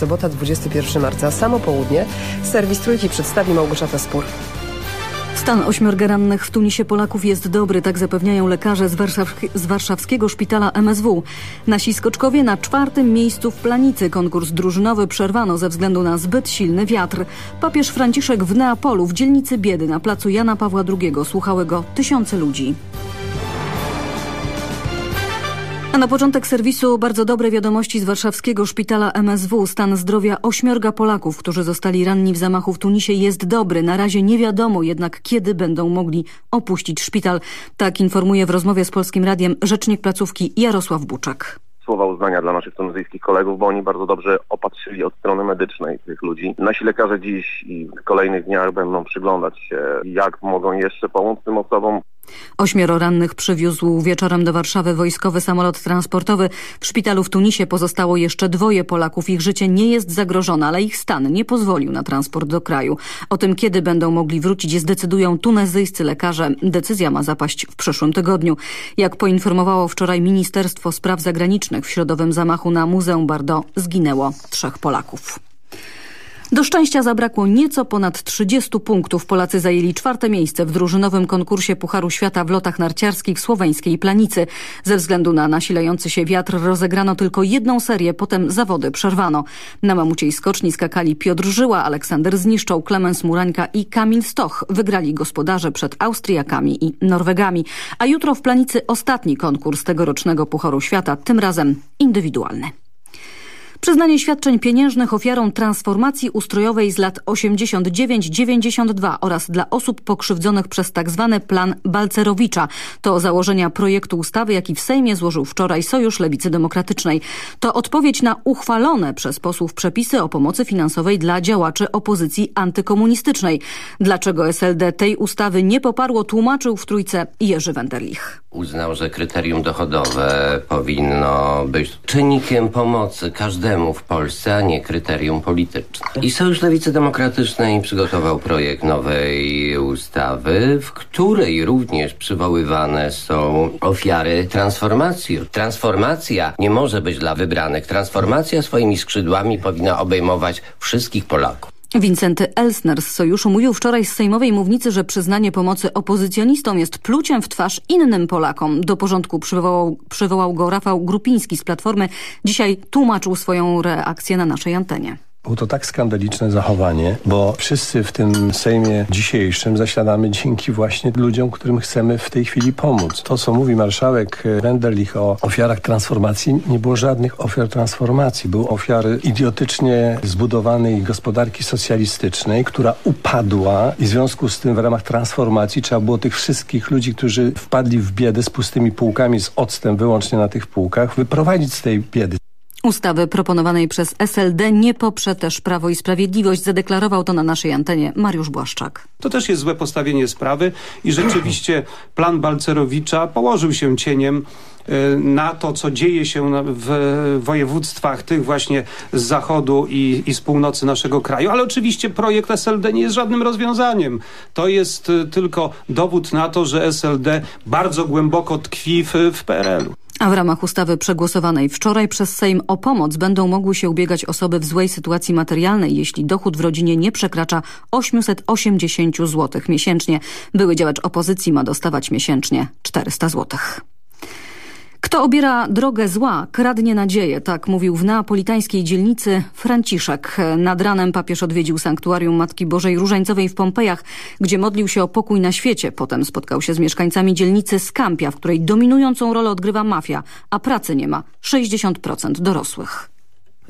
sobota 21 marca. Samo południe serwis Trójki przedstawi Małgorzata Spór. Stan ośmiorga rannych w Tunisie Polaków jest dobry, tak zapewniają lekarze z, warszawski, z, warszawskiego szpitala MSW. Nasi skoczkowie na czwartym miejscu w planicy. Konkurs drużynowy przerwano ze względu na zbyt silny wiatr. Papież Franciszek w Neapolu, w dzielnicy Biedy, na placu Jana Pawła II słuchały go tysiące ludzi. A na początek serwisu bardzo dobre wiadomości z warszawskiego szpitala MSW. Stan zdrowia ośmiorga Polaków, którzy zostali ranni w zamachu w Tunisie jest dobry. Na razie nie wiadomo jednak kiedy będą mogli opuścić szpital. Tak informuje w rozmowie z Polskim Radiem rzecznik placówki Jarosław Buczak słowa uznania dla naszych tunezyjskich kolegów, bo oni bardzo dobrze opatrzyli od strony medycznej tych ludzi. Nasi lekarze dziś i w kolejnych dniach będą przyglądać się, jak mogą jeszcze pomóc tym osobom. Ośmioro rannych przywiózł wieczorem do Warszawy wojskowy samolot transportowy. W szpitalu w Tunisie pozostało jeszcze dwoje Polaków. Ich życie nie jest zagrożone, ale ich stan nie pozwolił na transport do kraju. O tym, kiedy będą mogli wrócić, zdecydują tunezyjscy lekarze. Decyzja ma zapaść w przyszłym tygodniu. Jak poinformowało wczoraj Ministerstwo Spraw Zagranicznych, w środowym zamachu na Muzeum Bardo zginęło trzech Polaków. Do szczęścia zabrakło nieco ponad 30 punktów. Polacy zajęli czwarte miejsce w drużynowym konkursie Pucharu Świata w lotach narciarskich w słoweńskiej Planicy. Ze względu na nasilający się wiatr rozegrano tylko jedną serię, potem zawody przerwano. Na mamuciej skoczni skakali Piotr Żyła, Aleksander Zniszczał, Klemens Murańka i Kamil Stoch. Wygrali gospodarze przed Austriakami i Norwegami. A jutro w Planicy ostatni konkurs tegorocznego Pucharu Świata, tym razem indywidualny. Przyznanie świadczeń pieniężnych ofiarom transformacji ustrojowej z lat 89-92 oraz dla osób pokrzywdzonych przez tzw. Tak plan Balcerowicza. To założenia projektu ustawy, jaki w Sejmie złożył wczoraj Sojusz Lewicy Demokratycznej. To odpowiedź na uchwalone przez posłów przepisy o pomocy finansowej dla działaczy opozycji antykomunistycznej. Dlaczego SLD tej ustawy nie poparło, tłumaczył w Trójce Jerzy Wenderlich. Uznał, że kryterium dochodowe powinno być czynnikiem pomocy każdemu każdemu w Polsce, a nie kryterium polityczne. I Sojusz Lewicy Demokratycznej przygotował projekt nowej ustawy, w której również przywoływane są ofiary transformacji. Transformacja nie może być dla wybranych. Transformacja swoimi skrzydłami powinna obejmować wszystkich Polaków. Wincenty Elsner z Sojuszu mówił wczoraj z sejmowej mównicy, że przyznanie pomocy opozycjonistom jest pluciem w twarz innym Polakom. Do porządku przywołał, przywołał go Rafał Grupiński z Platformy. Dzisiaj tłumaczył swoją reakcję na naszej antenie. Było to tak skandaliczne zachowanie, bo wszyscy w tym Sejmie dzisiejszym zasiadamy dzięki właśnie ludziom, którym chcemy w tej chwili pomóc. To, co mówi marszałek Wenderlich o ofiarach transformacji, nie było żadnych ofiar transformacji. Były ofiary idiotycznie zbudowanej gospodarki socjalistycznej, która upadła i w związku z tym w ramach transformacji trzeba było tych wszystkich ludzi, którzy wpadli w biedę z pustymi półkami, z octem wyłącznie na tych półkach, wyprowadzić z tej biedy. Ustawy proponowanej przez SLD nie poprze też Prawo i Sprawiedliwość. Zadeklarował to na naszej antenie Mariusz Błaszczak. To też jest złe postawienie sprawy i rzeczywiście plan Balcerowicza położył się cieniem e, na to, co dzieje się w województwach tych właśnie z zachodu i, i, z północy naszego kraju. Ale oczywiście projekt SLD nie jest żadnym rozwiązaniem. To jest e, tylko dowód na to, że SLD bardzo głęboko tkwi w, w PRL-u. A w ramach ustawy przegłosowanej wczoraj przez Sejm o pomoc będą mogły się ubiegać osoby w złej sytuacji materialnej, jeśli dochód w rodzinie nie przekracza 880 zł miesięcznie. Były działacz opozycji ma dostawać miesięcznie 400 złotych. Kto obiera drogę zła, kradnie nadzieję, tak mówił w neapolitańskiej dzielnicy Franciszek. Nad ranem papież odwiedził sanktuarium Matki Bożej Różańcowej w Pompejach, gdzie modlił się o pokój na świecie. Potem spotkał się z mieszkańcami dzielnicy Skampia, w której dominującą rolę odgrywa mafia, a pracy nie ma 60% dorosłych.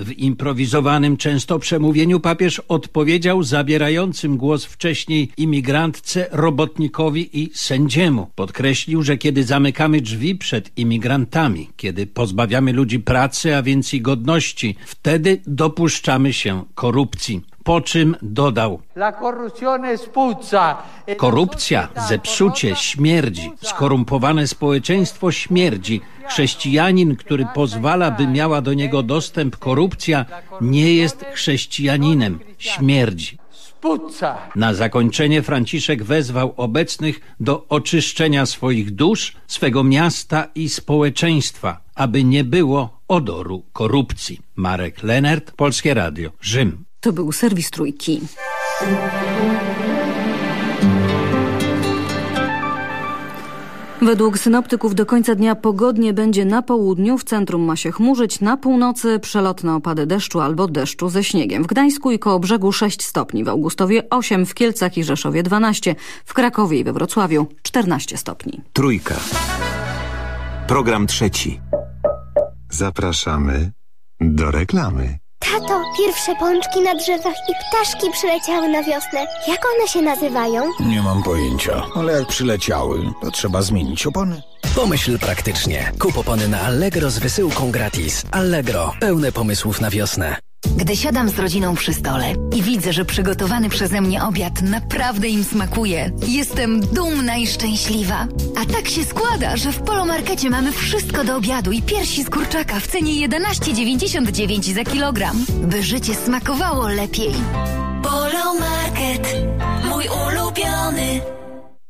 W improwizowanym często przemówieniu papież odpowiedział zabierającym głos wcześniej imigrantce, robotnikowi i sędziemu. Podkreślił, że kiedy zamykamy drzwi przed imigrantami, kiedy pozbawiamy ludzi pracy, a więc i godności, wtedy dopuszczamy się korupcji po czym dodał Korupcja, zepsucie śmierdzi, skorumpowane społeczeństwo śmierdzi. Chrześcijanin, który pozwala, by miała do niego dostęp korupcja, nie jest chrześcijaninem, śmierdzi. Na zakończenie Franciszek wezwał obecnych do oczyszczenia swoich dusz, swego miasta i społeczeństwa, aby nie było odoru korupcji. Marek Lenert, Polskie Radio, Rzym. To był serwis Trójki. Według synoptyków do końca dnia pogodnie będzie na południu, w centrum ma się chmurzyć, na północy przelotne opady deszczu albo deszczu ze śniegiem. W Gdańsku i koło brzegu 6 stopni, w Augustowie 8, w Kielcach i Rzeszowie 12, w Krakowie i we Wrocławiu 14 stopni. Trójka. Program trzeci. Zapraszamy do reklamy. Tato, pierwsze pączki na drzewach i ptaszki przyleciały na wiosnę. Jak one się nazywają? Nie mam pojęcia, ale jak przyleciały, to trzeba zmienić opony. Pomyśl praktycznie. Kup opony na Allegro z wysyłką gratis. Allegro. Pełne pomysłów na wiosnę. Gdy siadam z rodziną przy stole i widzę, że przygotowany przeze mnie obiad naprawdę im smakuje, jestem dumna i szczęśliwa. A tak się składa, że w Polomarkecie mamy wszystko do obiadu i piersi z kurczaka w cenie 11,99 za kilogram, by życie smakowało lepiej. Polomarket, mój ulubiony.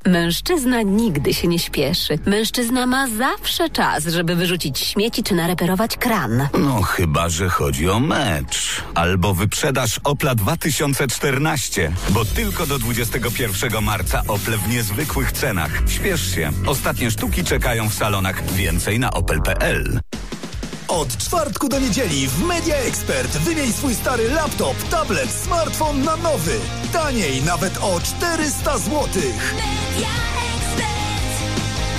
Mężczyzna nigdy się nie śpieszy. Mężczyzna ma zawsze czas, żeby wyrzucić śmieci czy nareperować kran. No chyba, że chodzi o mecz. Albo wyprzedaż Opla 2014. Bo tylko do 21 marca Ople w niezwykłych cenach. Śpiesz się. Ostatnie sztuki czekają w salonach. Więcej na opel.pl. Od czwartku do niedzieli w Media Expert wymień swój stary laptop, tablet, smartfon na nowy. Taniej nawet o 400 zł. Media Expert.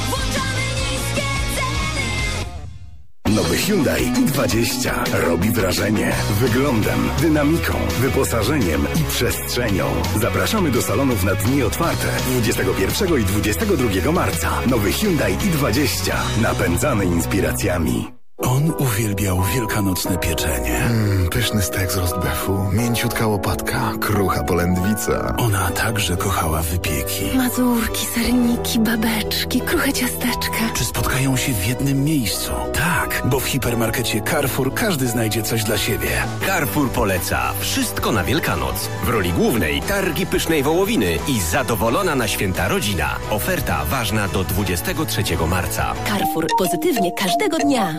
Włączamy niskie ceny. Nowy Hyundai i20 robi wrażenie wyglądem, dynamiką, wyposażeniem i przestrzenią. Zapraszamy do salonów na dni otwarte 21 i 22 marca. Nowy Hyundai i20 napędzany inspiracjami. On uwielbiał wielkanocne pieczenie. Mm, pyszny stek z rostbefu, mięciutka łopatka, krucha polędwica. Ona także kochała wypieki. Mazurki, serniki, babeczki, kruche ciasteczka. Czy spotkają się w jednym miejscu? Tak, bo w hipermarkecie Carrefour każdy znajdzie coś dla siebie. Carrefour poleca wszystko na Wielkanoc. W roli głównej targi pysznej wołowiny i zadowolona na święta rodzina. Oferta ważna do 23 marca. Carrefour pozytywnie każdego dnia.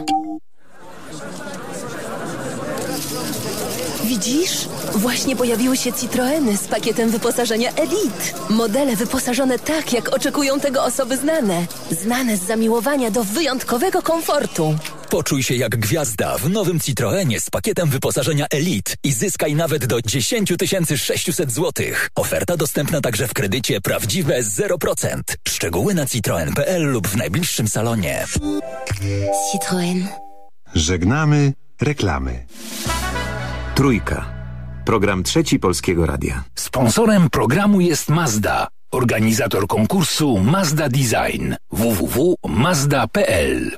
Widzisz? Właśnie pojawiły się Citroeny z pakietem wyposażenia Elite. Modele wyposażone tak, jak oczekują tego osoby znane. Znane z zamiłowania do wyjątkowego komfortu. Poczuj się jak gwiazda w nowym Citroenie z pakietem wyposażenia Elite i zyskaj nawet do 10 600 zł. Oferta dostępna także w kredycie prawdziwe 0%. Szczegóły na citroen.pl lub w najbliższym salonie. Citroen. Żegnamy reklamy. Trójka. Program trzeci Polskiego Radia. Sponsorem programu jest Mazda, organizator konkursu Mazda Design www.mazda.pl.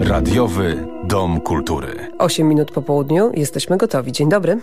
Radiowy Dom Kultury. 8 minut po południu, jesteśmy gotowi. Dzień dobry.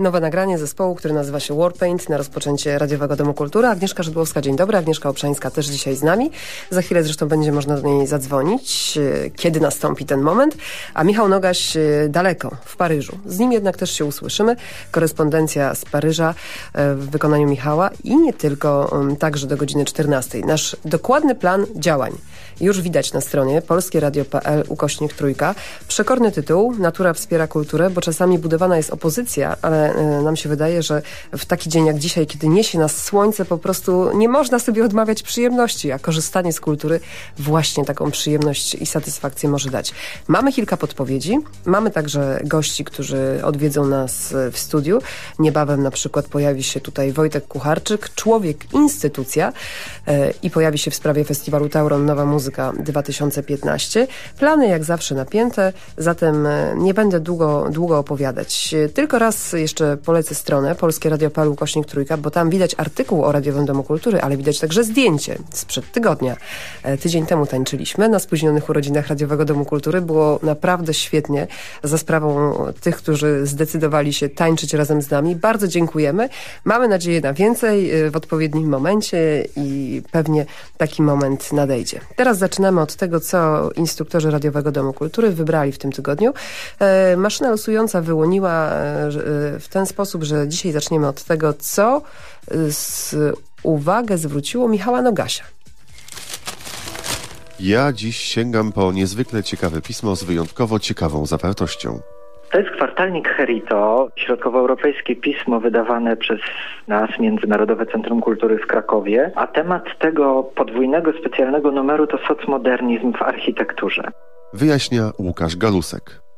Nowe nagranie zespołu, który nazywa się Warpaint na rozpoczęcie Radiowego Domu Kultury. Agnieszka Żydłowska, dzień dobry. Agnieszka Obszańska też dzisiaj z nami. Za chwilę zresztą będzie można do niej zadzwonić, e, kiedy nastąpi ten moment. A Michał Nogaś e, daleko, w Paryżu. Z nim jednak też się usłyszymy. Korespondencja z Paryża e, w wykonaniu Michała i nie tylko, także do godziny 14. Nasz dokładny plan działań już widać na stronie polskieradio.pl ukośnik trójka. Przekorny tytuł, Natura wspiera kulturę, bo czasami budowana jest opozycja, ale e, nam się wydaje, że w taki dzień jak dzisiaj, kiedy niesie nas słońce, po prostu nie można sobie odmawiać przyjemności, a korzystanie z kultury właśnie taką przyjemność i satysfakcję może dać. Mamy kilka podpowiedzi, mamy także gości, którzy odwiedzą nas w studiu. Niebawem na przykład pojawi się tutaj Wojtek Kucharczyk, człowiek instytucja e, i pojawi się w sprawie festiwalu Tauron Nowa Muzyka 2015. Plany jak zawsze napięte, zatem e, nie będę długo, długo opowiadać. Tylko raz jeszcze polecę stronę Polskie Radio Palu Kośnik Trójka, bo tam widać artykuł o Radiowym Domu Kultury, ale widać także zdjęcie sprzed tygodnia. E, Tydzień temu tańczyliśmy na spóźnionych urodzinach Radiowego Domu Kultury. Było naprawdę świetnie za sprawą tych, którzy zdecydowali się tańczyć razem z nami. Bardzo dziękujemy. Mamy nadzieję na więcej e, w odpowiednim momencie i pewnie taki moment nadejdzie. Teraz zaczynamy od tego, co instruktorzy Radiowego Domu Kultury wybrali w tym tygodniu. E, maszyna losująca wyłoniła w ten sposób, że dzisiaj zaczniemy od tego, co e, z uwagę zwróciło Michała Nogasia. Ja dziś sięgam po niezwykle ciekawe pismo z wyjątkowo ciekawą zawartością. To jest kwartalnik Herito, środkowoeuropejskie pismo wydawane przez nas, Międzynarodowe Centrum Kultury w Krakowie, a temat tego podwójnego specjalnego numeru to socmodernizm w architekturze. Wyjaśnia Łukasz Galusek.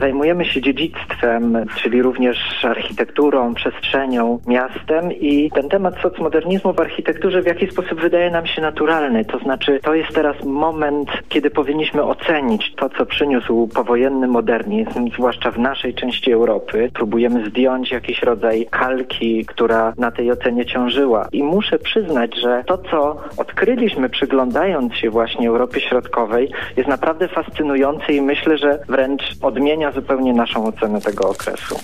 Zajmujemy się dziedzictwem, czyli również architekturą, przestrzenią, miastem i ten temat socmodernizmu w architekturze w jakiś sposób wydaje nam się naturalny. To znaczy, to jest teraz moment, kiedy powinniśmy ocenić to, co przyniósł powojenny modernizm, zwłaszcza w naszej części Europy. Próbujemy zdjąć jakiś rodzaj kalki, która na tej ocenie ciążyła. I muszę przyznać, że to, co odkryliśmy przyglądając się właśnie Europie Środkowej, jest naprawdę fascynujące i myślę, że wręcz odmienia zupełnie naszą ocenę tego okresu.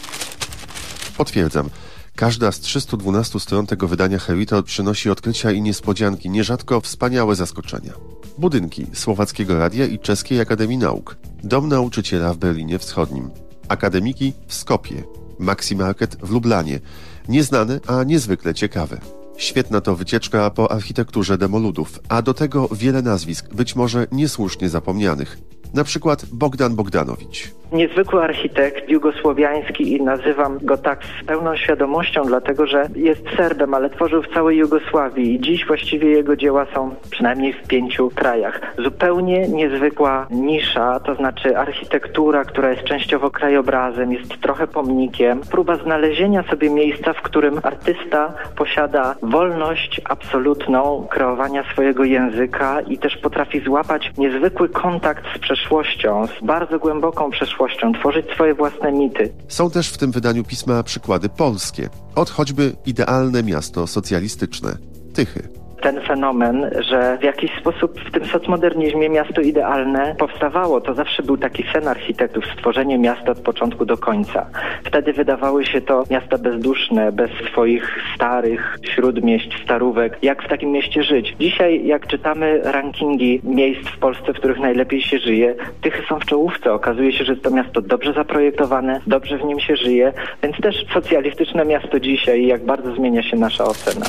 Potwierdzam. Każda z 312 stron tego wydania Herito przynosi odkrycia i niespodzianki, nierzadko wspaniałe zaskoczenia. Budynki Słowackiego Radia i Czeskiej Akademii Nauk. Dom nauczyciela w Berlinie Wschodnim. Akademiki w Skopie. Maxi Market w Lublanie. Nieznane, a niezwykle ciekawe. Świetna to wycieczka po architekturze demoludów, a do tego wiele nazwisk, być może niesłusznie zapomnianych. Na przykład Bogdan Bogdanowicz. Niezwykły architekt jugosłowiański i nazywam go tak z pełną świadomością, dlatego że jest Serbem, ale tworzył w całej Jugosławii i dziś właściwie jego dzieła są przynajmniej w pięciu krajach. Zupełnie niezwykła nisza, to znaczy architektura, która jest częściowo krajobrazem, jest trochę pomnikiem. Próba znalezienia sobie miejsca, w którym artysta posiada wolność absolutną kreowania swojego języka i też potrafi złapać niezwykły kontakt z przeszłością, z bardzo głęboką przeszłością, tworzyć swoje własne mity. Są też w tym wydaniu pisma przykłady polskie, od choćby idealne miasto socjalistyczne Tychy. Ten fenomen, że w jakiś sposób w tym socmodernizmie miasto idealne powstawało. To zawsze był taki sen architektów, stworzenie miasta od początku do końca. Wtedy wydawały się to miasta bezduszne, bez swoich starych śródmieść, starówek. Jak w takim mieście żyć? Dzisiaj, jak czytamy rankingi miejsc w Polsce, w których najlepiej się żyje, Tychy są w czołówce. Okazuje się, że to miasto dobrze zaprojektowane, dobrze w nim się żyje, więc też socjalistyczne miasto dzisiaj jak bardzo zmienia się nasza ocena.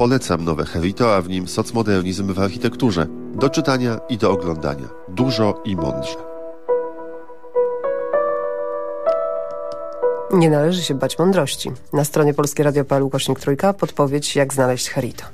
Polecam nowe Herito, a w nim socmodernizm w architekturze. Do czytania i do oglądania. Dużo i mądrze. Nie należy się bać mądrości. Na stronie Polskie Radio.pl ukośnik trójka podpowiedź jak znaleźć Herito.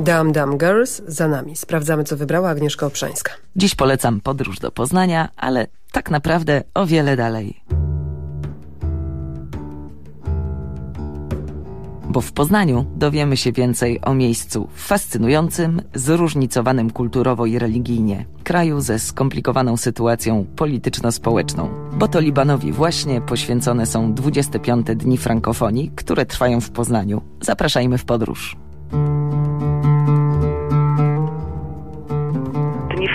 Dam Dam Girls za nami. Sprawdzamy, co wybrała Agnieszka Obszańska. Dziś polecam podróż do Poznania, ale tak naprawdę o wiele dalej. Bo w Poznaniu dowiemy się więcej o miejscu fascynującym, zróżnicowanym kulturowo i religijnie, kraju ze skomplikowaną sytuacją polityczno-społeczną. Bo to Libanowi właśnie poświęcone są 25 Dni Frankofonii, które trwają w Poznaniu. Zapraszajmy w podróż.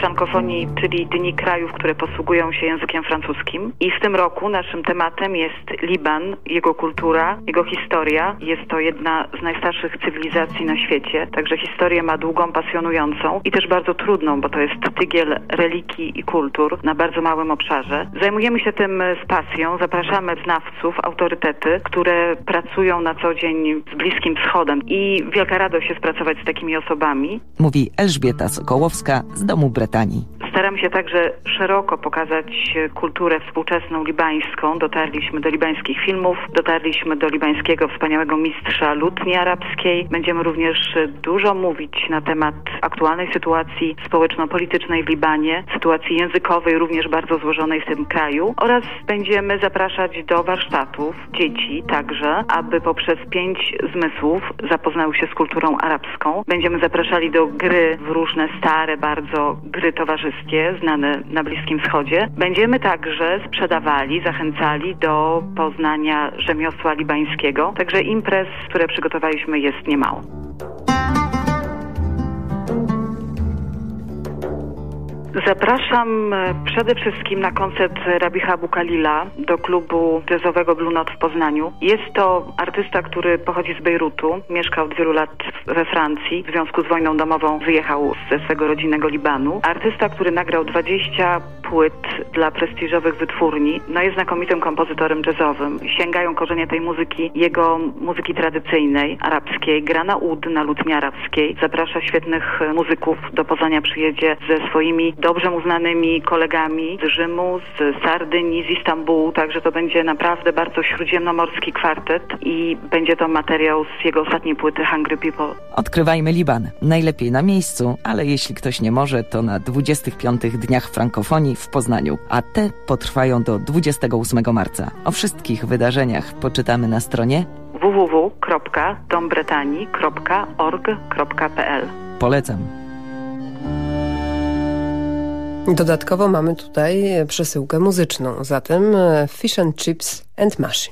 Frankofonii, czyli Dni krajów, które posługują się językiem francuskim. I w tym roku naszym tematem jest Liban, jego kultura, jego historia. Jest to jedna z najstarszych cywilizacji na świecie, także historię ma długą, pasjonującą i też bardzo trudną, bo to jest tygiel religii i kultur na bardzo małym obszarze. Zajmujemy się tym z pasją, zapraszamy znawców, autorytety, które pracują na co dzień z Bliskim Wschodem i wielka radość jest pracować z takimi osobami. Mówi Elżbieta Sokołowska z Domu 谷 Staramy się także szeroko pokazać kulturę współczesną libańską. Dotarliśmy do libańskich filmów, dotarliśmy do libańskiego wspaniałego mistrza lutni arabskiej. Będziemy również dużo mówić na temat aktualnej sytuacji społeczno-politycznej w Libanie, sytuacji językowej również bardzo złożonej w tym kraju oraz będziemy zapraszać do warsztatów dzieci także, aby poprzez pięć zmysłów zapoznały się z kulturą arabską. Będziemy zapraszali do gry w różne stare bardzo gry towarzyskie znane na Bliskim Wschodzie. Będziemy także sprzedawali, zachęcali do poznania rzemiosła libańskiego. Także imprez, które przygotowaliśmy jest niemało. Zapraszam e, przede wszystkim na koncert Rabicha Bukalila do klubu jazzowego Blue Note w Poznaniu. Jest to artysta, który pochodzi z Bejrutu, mieszkał od wielu lat we Francji. W związku z wojną domową wyjechał ze swego rodzinnego Libanu. Artysta, który nagrał 20 płyt dla prestiżowych wytwórni. No jest znakomitym kompozytorem jazzowym. Sięgają korzenie tej muzyki, jego muzyki tradycyjnej, arabskiej. Gra na ud, na lutni arabskiej. Zaprasza świetnych muzyków. Do Poznania przyjedzie ze swoimi dobrze mu znanymi kolegami z Rzymu, z Sardynii, z Istambułu, także to będzie naprawdę bardzo śródziemnomorski kwartet i będzie to materiał z jego ostatniej płyty Hungry People. Odkrywajmy Liban. Najlepiej na miejscu, ale jeśli ktoś nie może, to na 25 Dniach Frankofonii w Poznaniu, a te potrwają do 28 marca. O wszystkich wydarzeniach poczytamy na stronie www.dombretanii.org.pl Polecam. Dodatkowo mamy tutaj przesyłkę muzyczną, zatem e, Fish and Chips and Mashi.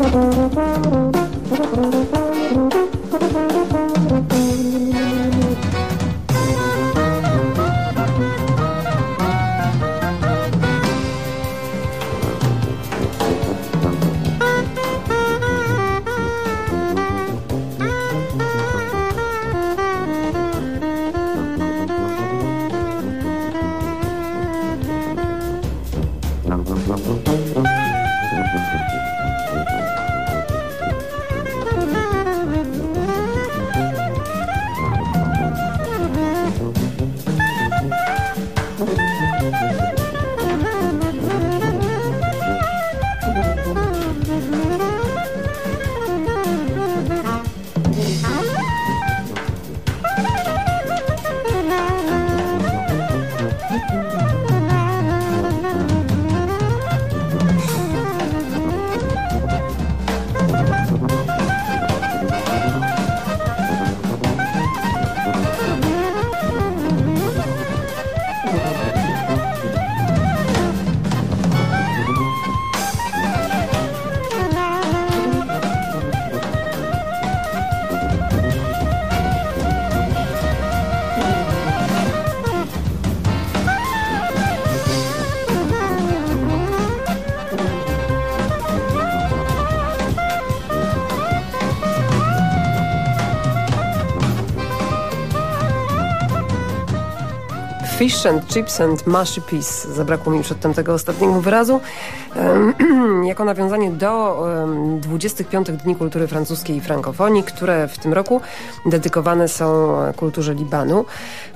ただただただただただただただただ Fish and chips and mushy peas. Zabrakło mi przedtem tego ostatniego wyrazu. Em, jako nawiązanie do em, 25 Dni Kultury Francuskiej i Frankofonii, które w tym roku dedykowane są kulturze Libanu.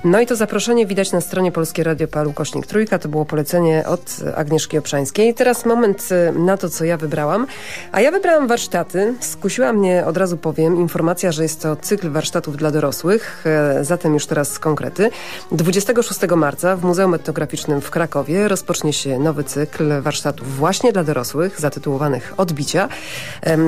No i to zaproszenie widać na stronie Polskie Radio Palu Kośnik Trójka. To było polecenie od Agnieszki Obszańskiej. Teraz moment e, na to, co ja wybrałam. A ja wybrałam warsztaty. Skusiła mnie, od razu powiem, informacja, że jest to cykl warsztatów dla dorosłych. E, Zatem już teraz konkrety. 26 marca w Muzeum Etnograficznym w Krakowie rozpocznie się nowy cykl warsztatów właśnie dla dorosłych, zatytułowanych Odbicia.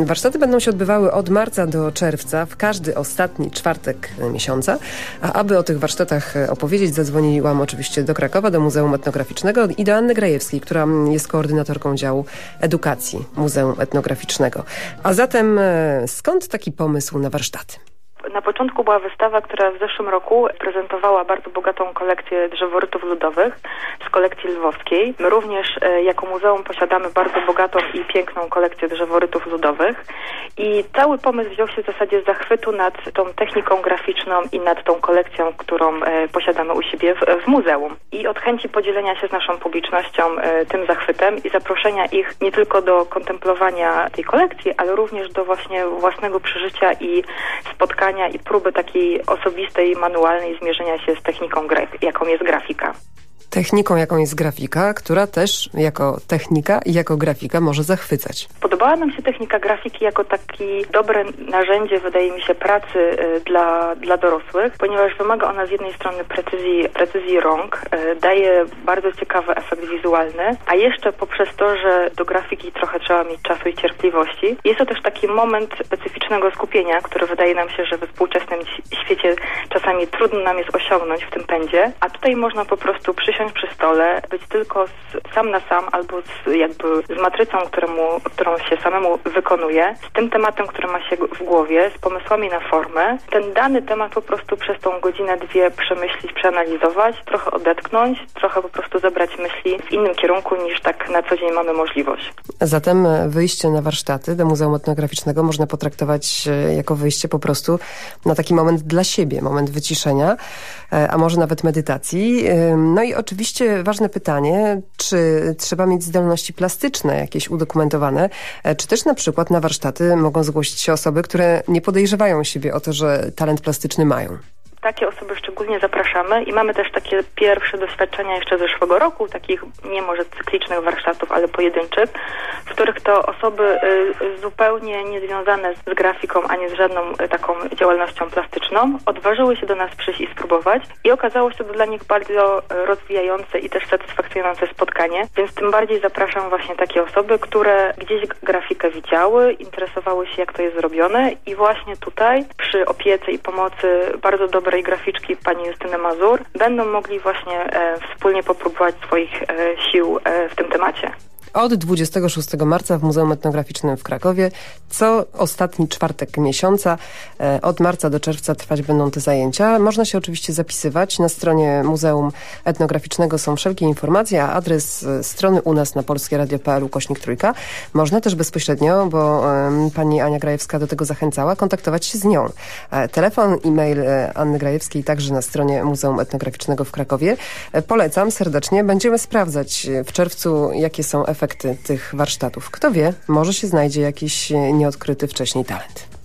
Warsztaty będą się odbywały od marca do czerwca, w każdy ostatni czwartek e, miesiąca. A aby o tych warsztatach e, opowiedzieć, zadzwoniłam oczywiście do Krakowa, do Muzeum Etnograficznego i do Anny Grajewskiej, która jest koordynatorką działu edukacji Muzeum Etnograficznego. A zatem e, skąd taki pomysł na warsztaty? Na początku była wystawa, która w zeszłym roku prezentowała bardzo bogatą kolekcję drzeworytów ludowych z kolekcji lwowskiej. My również e, jako muzeum posiadamy bardzo bogatą i piękną kolekcję drzeworytów ludowych i cały pomysł wziął się w zasadzie z zachwytu nad tą techniką graficzną i nad tą kolekcją, którą e, posiadamy u siebie w, w muzeum. I od chęci podzielenia się z naszą publicznością e, tym zachwytem i zaproszenia ich nie tylko do kontemplowania tej kolekcji, ale również do właśnie własnego przeżycia i spotkania i próby takiej osobistej, manualnej zmierzenia się z techniką, jaką jest grafika. Techniką, jaką jest grafika, która też jako technika i jako grafika może zachwycać. Podobała nam się technika grafiki jako takie dobre narzędzie, wydaje mi się, pracy y, dla, dla dorosłych, ponieważ wymaga ona z jednej strony precyzji, precyzji rąk, y, daje bardzo ciekawy efekt wizualny, a jeszcze poprzez to, że do grafiki trochę trzeba mieć czasu i cierpliwości, jest to też taki moment specyficznego skupienia, który wydaje nam się, że we współczesnym świecie czasami trudno nam jest osiągnąć w tym pędzie, a tutaj można po prostu przysiąść przy stole, być tylko z, sam na sam albo z, jakby z matrycą, któremu, którą się samemu wykonuje, z tym tematem, który ma się w głowie, z pomysłami na formę, ten dany temat po prostu przez tą godzinę, dwie przemyślić, przeanalizować, trochę odetchnąć, trochę po prostu zebrać myśli w innym kierunku niż tak na co dzień mamy możliwość. Zatem wyjście na warsztaty do Muzeum Etnograficznego można potraktować e, jako wyjście po prostu na taki moment dla siebie, moment wyciszenia, e, a może nawet medytacji. E, No i oczywiście ważne pytanie, czy trzeba mieć zdolności plastyczne jakieś udokumentowane, e, czy też na przykład na warsztaty mogą zgłosić się osoby, które nie podejrzewają siebie o to, że talent plastyczny mają. Takie osoby szczególnie zapraszamy i mamy też takie pierwsze doświadczenia jeszcze z zeszłego roku, takich nie może cyklicznych warsztatów, ale pojedynczych, w których to osoby y, zupełnie niezwiązane z grafiką, ani z żadną y, taką działalnością plastyczną, odważyły się do nas przyjść i spróbować i okazało się to dla nich bardzo rozwijające i też satysfakcjonujące spotkanie, więc tym bardziej zapraszam właśnie takie osoby, które gdzieś grafikę widziały, interesowały się jak to jest zrobione i właśnie tutaj przy opiece i pomocy bardzo dobrej graficzki pani Justyny Mazur będą mogli właśnie e, wspólnie popróbować swoich e, sił e, w tym temacie. Od 26 marca w Muzeum Etnograficznym w Krakowie. Co ostatni czwartek miesiąca, e, od marca do czerwca trwać będą te zajęcia. Można się oczywiście zapisywać. Na stronie Muzeum Etnograficznego są wszelkie informacje, a adres e, strony u nas na polskieradio.pl ukośnik trójka. Można też bezpośrednio, bo pani Ania Grajewska do tego zachęcała, kontaktować się z nią. E, Telefon, e-mail Anny Grajewskiej także na stronie Muzeum Etnograficznego w Krakowie. Polecam serdecznie. Będziemy sprawdzać w czerwcu, jakie są efekty tych warsztatów. Kto wie, może się znajdzie jakiś e, nieodkryty wcześniej talent.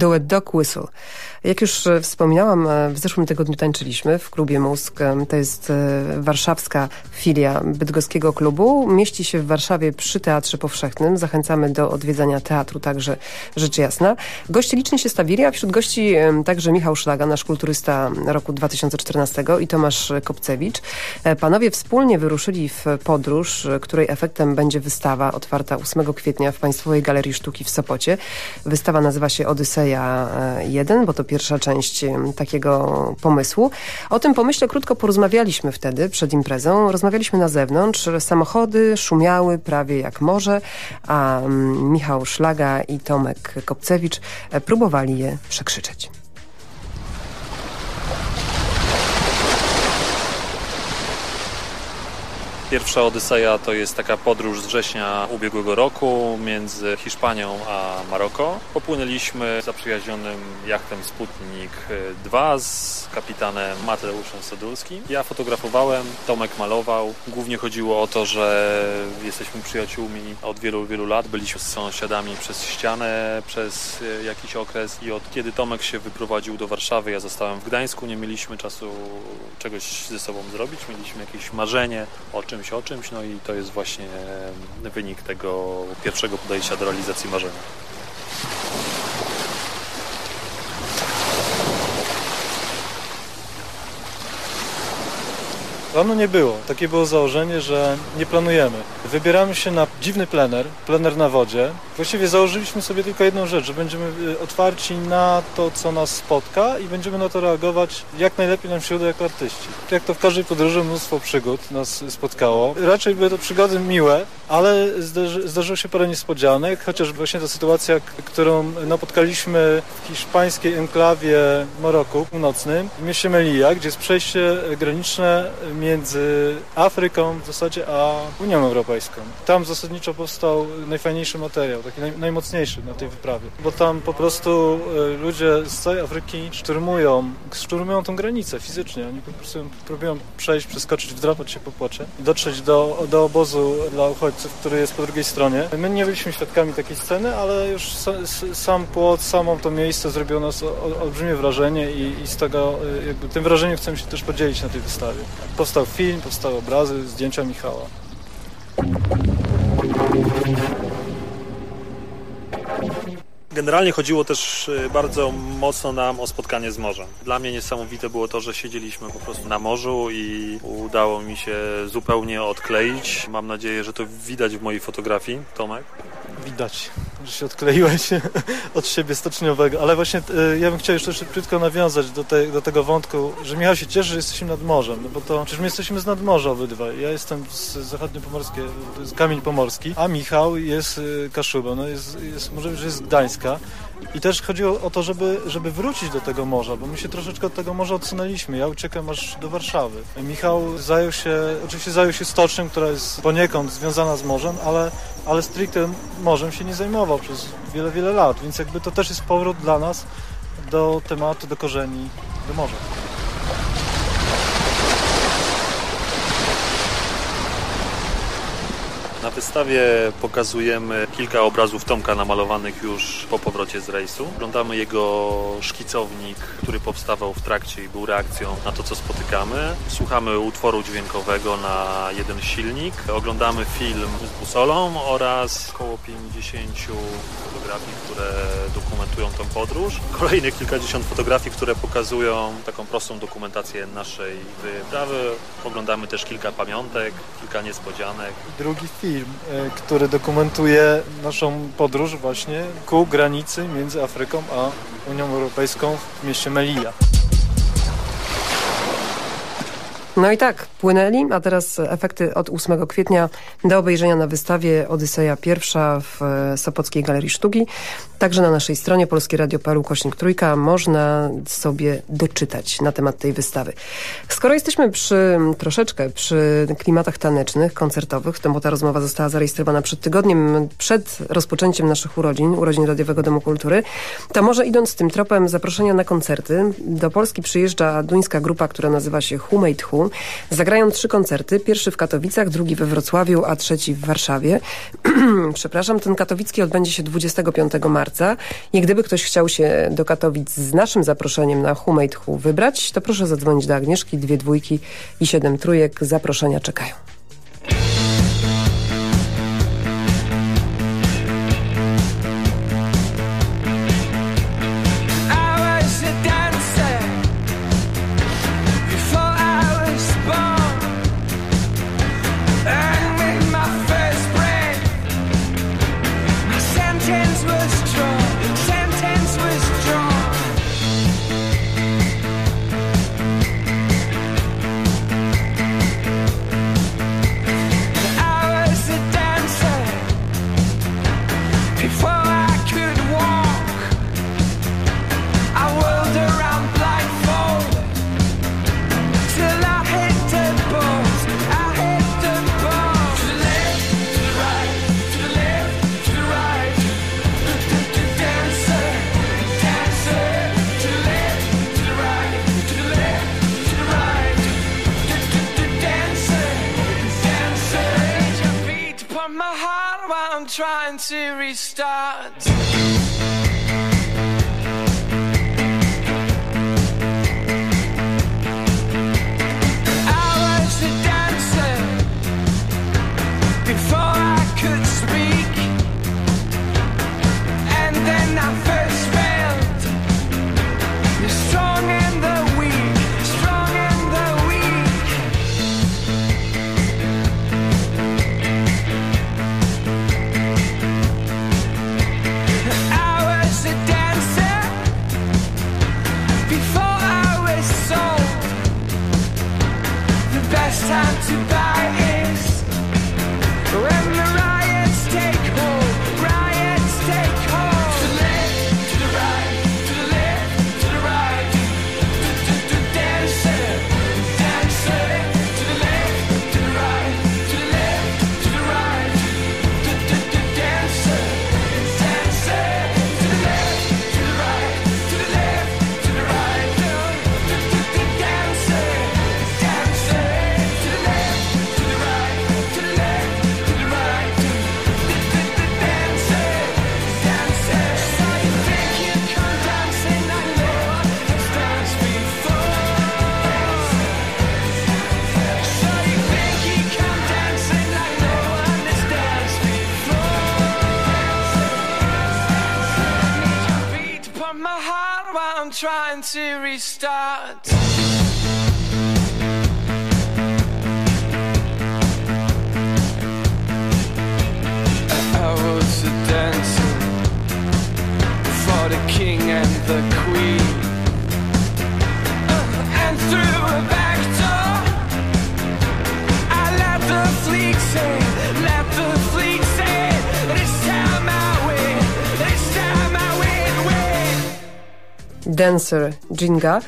though a duck whistle. Jak już e, wspominałam, e, w zeszłym tygodniu tańczyliśmy w klubie Mózg. E, To jest warszawska filia bydgoskiego klubu. Mieści się w Warszawie przy Teatrze Powszechnym. Zachęcamy do odwiedzania teatru, także rzecz jasna. Goście licznie się stawili, a wśród gości także Michał Szlaga, nasz kulturysta roku 2014 i Tomasz Kopcewicz. Panowie wspólnie wyruszyli w podróż, której efektem będzie wystawa otwarta 8 kwietnia w Państwowej Galerii Sztuki w Sopocie. Wystawa nazywa się Odyseja e, 1, bo to pierwsza część takiego pomysłu. O tym pomyśle krótko porozmawialiśmy wtedy, przed imprezą. Rozmawialiśmy na zewnątrz. Samochody szumiały prawie jak morze, a mm, Michał Szlaga i Tomek Kopcewicz e, próbowali je przekrzyczeć. Pierwsza Odyseja to jest taka podróż z września ubiegłego roku między Hiszpanią a Maroko. Popłynęliśmy zaprzyjaźnionym jachtem Sputnik 2 z kapitanem Mateuszem Sadulskim. Ja fotografowałem, Tomek malował. Głównie chodziło o to, że jesteśmy przyjaciółmi od wielu, wielu lat. Byliśmy z sąsiadami przez ścianę przez e, jakiś okres i od kiedy Tomek się wyprowadził do Warszawy, ja zostałem w Gdańsku, nie mieliśmy czasu czegoś ze sobą zrobić. Mieliśmy jakieś marzenie o czymś, o czymś, no i to jest właśnie wynik tego pierwszego podejścia do realizacji marzenia. Planu nie było. Takie było założenie, że nie planujemy. Wybieramy się na dziwny plener, plener na wodzie. Właściwie założyliśmy sobie tylko jedną rzecz, że będziemy y, otwarci na to, co nas spotka i będziemy na to reagować jak najlepiej nam się uda jako artyści. Jak to w każdej podróży mnóstwo przygód nas spotkało. Raczej były to przygody miłe, ale zdarzy, zdarzyło się parę niespodzianek, chociaż właśnie ta sytuacja, którą napotkaliśmy w hiszpańskiej enklawie Maroku Północnym, w mieście Melilla, gdzie jest przejście graniczne między Afryką w zasadzie a Unią Europejską. Tam zasadniczo powstał najfajniejszy materiał, taki naj, najmocniejszy na tej wyprawie, bo tam po prostu e, ludzie z całej Afryki szturmują, szturmują tą granicę fizycznie. Oni po prostu próbują przejść, przeskoczyć, wdrapać się po płocie i dotrzeć do, do obozu dla uchodźców, który jest po drugiej stronie. My nie byliśmy świadkami takiej sceny, ale już sam płot, samo to miejsce zrobiło nas olbrzymie wrażenie i, i z tego y, jakby tym wrażeniem chcemy się też podzielić na tej wystawie. Powstał film, powstały obrazy, zdjęcia Michała. Generalnie chodziło też y, bardzo mocno nam o spotkanie z morzem. Dla mnie niesamowite było to, że siedzieliśmy po prostu na morzu i udało mi się zupełnie odkleić. Mam nadzieję, że to widać w mojej fotografii, Tomek. Widać, że się odkleiłeś od siebie stoczniowego, ale właśnie y, ja bym chciał jeszcze szybciutko nawiązać do, te, do tego wątku, że Michał się cieszy, że jesteśmy nad morzem, no bo to przecież my jesteśmy z nadmorza obydwaj. Ja jestem z zachodniopomorskie, to jest Kamień Pomorski, a Michał jest y, Kaszuba, no jest, jest, może że jest z Gdańska. I też chodziło o to, żeby, żeby wrócić do tego morza, bo my się troszeczkę od tego morza odsunęliśmy. Ja uciekam aż do Warszawy. Michał zajął się, oczywiście zajął się stocznią, która jest poniekąd związana z morzem, ale, ale stricte morzem się nie zajmował przez wiele, wiele lat, więc jakby to też jest powrót dla nas do tematu, do korzeni, do morza. Na wystawie pokazujemy kilka obrazów Tomka namalowanych już po powrocie z rejsu. Oglądamy jego szkicownik, który powstawał w trakcie i był reakcją na to, co spotykamy. Słuchamy utworu dźwiękowego na jeden silnik. Oglądamy film z busolą oraz około 50 fotografii, które dokumentują tę podróż. Kolejnych kilkadziesiąt fotografii, które pokazują taką prostą dokumentację naszej wyprawy. Oglądamy też kilka pamiątek, kilka niespodzianek. Drugi film, e, który dokumentuje naszą podróż właśnie ku granicy między Afryką a Unią Europejską w mieście Melilla. No i tak, płynęli, a teraz efekty od 8 kwietnia do obejrzenia na wystawie Odyseja I w e, Sopockiej Galerii Sztuki. Także na naszej stronie Polskie Radio.pl kośnik trójka można sobie doczytać na temat tej wystawy. Skoro jesteśmy przy troszeczkę przy klimatach tanecznych, koncertowych, to bo ta rozmowa została zarejestrowana przed tygodniem, przed rozpoczęciem naszych urodzin, urodzin Radiowego Domu Kultury, to może idąc tym tropem zaproszenia na koncerty, do Polski przyjeżdża duńska grupa, która nazywa się Who Made. Zagrają trzy koncerty, pierwszy w Katowicach, drugi we Wrocławiu, a trzeci w Warszawie. Przepraszam, ten katowicki odbędzie się 25 marca i gdyby ktoś chciał się do Katowic z naszym zaproszeniem na Who Made Who wybrać, to proszę zadzwonić do Agnieszki, dwie dwójki i siedem trójek. Zaproszenia czekają. To restart. Dancer Jinga.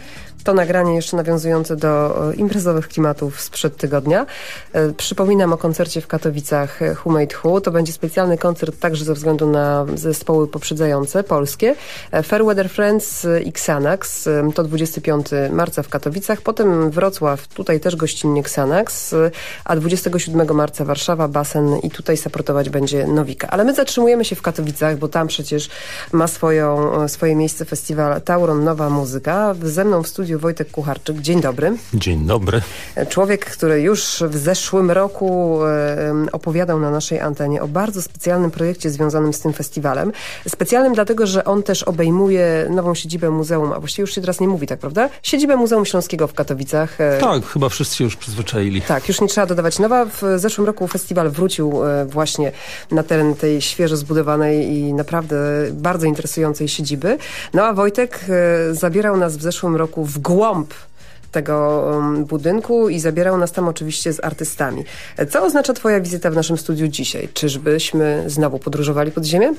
To nagranie jeszcze nawiązujące do e, imprezowych klimatów sprzed tygodnia. E, Przypominam o koncercie w Katowicach e, Who Made Who. To będzie specjalny koncert także ze względu na zespoły poprzedzające, polskie. Fairweather Friends i Xanax. To 25 marca w Katowicach. Potem Wrocław, tutaj też gościnnie Xanax. A 27 marca Warszawa, Basen i tutaj supportować będzie Nowika. Ale my zatrzymujemy się w Katowicach, bo tam przecież ma swoją, swoje miejsce festiwal Tauron Nowa Muzyka. Ze mną w studiu Wojtek Kucharczyk. Dzień dobry. Dzień dobry. Człowiek, który już w zeszłym roku opowiadał na naszej antenie o bardzo specjalnym projekcie związanym z tym festiwalem. Specjalnym dlatego, że on też obejmuje nową siedzibę muzeum, a właściwie już się teraz nie mówi, tak prawda? Siedzibę Muzeum Śląskiego w Katowicach. E, Tak, chyba wszyscy już przyzwyczaili. tak, już nie trzeba dodawać nowa. W zeszłym roku festiwal wrócił e, właśnie na teren tej świeżo zbudowanej i naprawdę bardzo interesującej siedziby. No a Wojtek e, zabierał nas w zeszłym roku w głąb tego um, budynku i zabierał nas tam oczywiście z artystami. Co oznacza twoja wizyta w naszym studiu dzisiaj? Czyżbyśmy znowu podróżowali pod ziemię?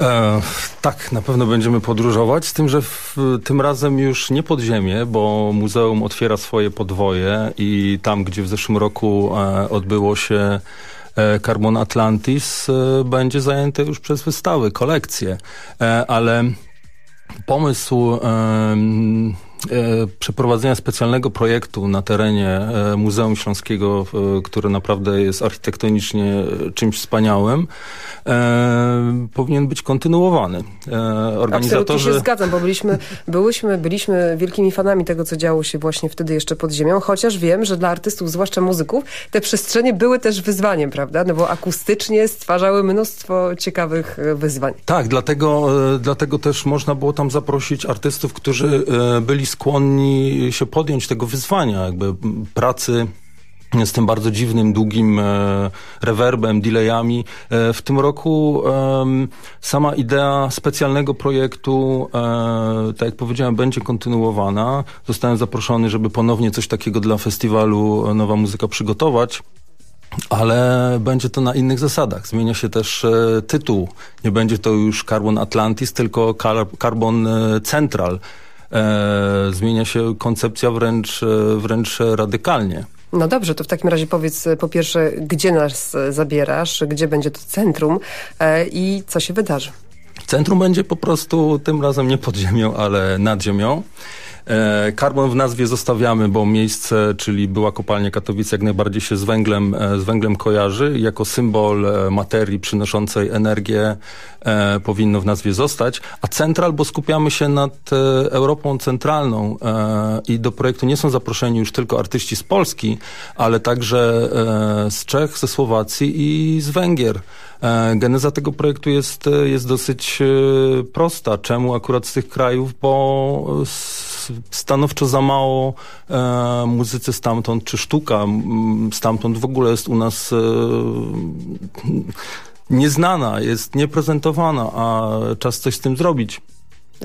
E, tak, na pewno będziemy podróżować, z tym, że w, tym razem już nie pod ziemię, bo muzeum otwiera swoje podwoje i tam, gdzie w zeszłym roku e, odbyło się e, Carbon Atlantis, e, będzie zajęte już przez wystawy, kolekcje. E, ale pomysł przeprowadzenia specjalnego projektu na terenie e, Muzeum Śląskiego, e, które naprawdę jest architektonicznie e, czymś wspaniałym, e, powinien być kontynuowany. E, Absolutnie organizatorzy... się zgadzam, bo byliśmy, byłyśmy, byliśmy wielkimi fanami tego, co działo się właśnie wtedy jeszcze pod ziemią, chociaż wiem, że dla artystów, zwłaszcza muzyków, te przestrzenie były też wyzwaniem, prawda? No bo akustycznie stwarzały mnóstwo ciekawych e, wyzwań. Tak, dlatego, e, dlatego też można było tam zaprosić artystów, którzy e, byli skłonni się podjąć tego wyzwania, jakby pracy z tym bardzo dziwnym, długim e, rewerbem, delayami. E, w tym roku em, sama idea specjalnego projektu, e, tak jak powiedziałem, będzie kontynuowana. Zostałem zaproszony, żeby ponownie coś takiego dla festiwalu Nowa Muzyka przygotować. Ale będzie to na innych zasadach. Zmienia się też e, tytuł. Nie będzie to już Carbon Atlantis, tylko Car Carbon e, Central. E, zmienia się koncepcja wręcz, e, wręcz radykalnie. No dobrze, to w takim razie powiedz e, po pierwsze, gdzie nas zabierasz, gdzie będzie to centrum e, i co się wydarzy. Centrum będzie po prostu tym razem nie pod ziemią, ale nad ziemią. E, Karbon w nazwie zostawiamy, bo miejsce, czyli była kopalnia Katowice, jak najbardziej się z węglem, e, z węglem kojarzy. Jako symbol e, materii przynoszącej energię powinno w nazwie zostać. A central, bo skupiamy się nad Europą Centralną i do projektu nie są zaproszeni już tylko artyści z Polski, ale także z Czech, ze Słowacji i z Węgier. E, Geneza tego projektu jest, e, jest dosyć e, prosta. Czemu akurat z tych krajów? Bo stanowczo za mało e, muzycy stamtąd, czy sztuka stamtąd w ogóle jest u nas nieznana, jest nieprezentowana, a czas coś z tym zrobić.